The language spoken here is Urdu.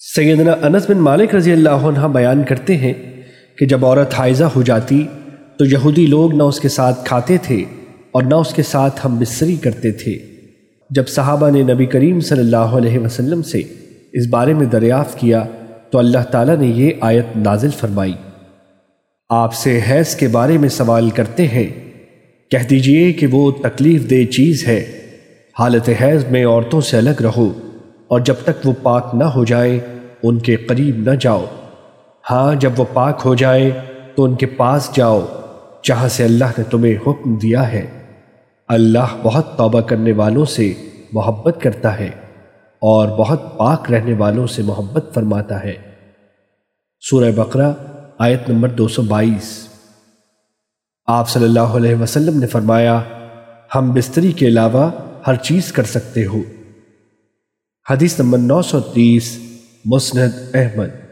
سیدنا انس بن مالک رضی اللہ عنہ بیان کرتے ہیں کہ جب عورت حائزہ ہو جاتی تو یہودی لوگ نہ اس کے ساتھ کھاتے تھے اور نہ اس کے ساتھ ہم بسری کرتے تھے۔ جب صحابہ نے نبی کریم صلی اللہ علیہ وسلم سے اس بارے میں دریافت کیا تو اللہ تعالیٰ نے یہ آیت نازل فرمائی۔ آپ سے حیض کے بارے میں سوال کرتے ہیں۔ کہہ دیجیے کہ وہ تکلیف دہ چیز ہے۔ حالت حیض میں عورتوں سے الگ رہو۔ اور جب تک وہ پاک نہ ہو جائے، ان کے قریب نہ جاؤ۔ ہاں جب وہ پاک ہو جائے، تو ان کے پاس جاؤ، جہاں سے اللہ نے تمہیں حکم دیا ہے۔ اللہ بہت توبہ کرنے والوں سے محبت کرتا ہے اور بہت پاک رہنے والوں سے محبت فرماتا ہے۔ سورہ بقرہ، آیت نمبر دو سو بائیس۔ آپ صلی اللہ علیہ وسلم نے فرمایا، ہم بستری کے علاوہ ہر چیز کر سکتے ہو۔ حدیث نمبر نو سو تیس مسند احمد۔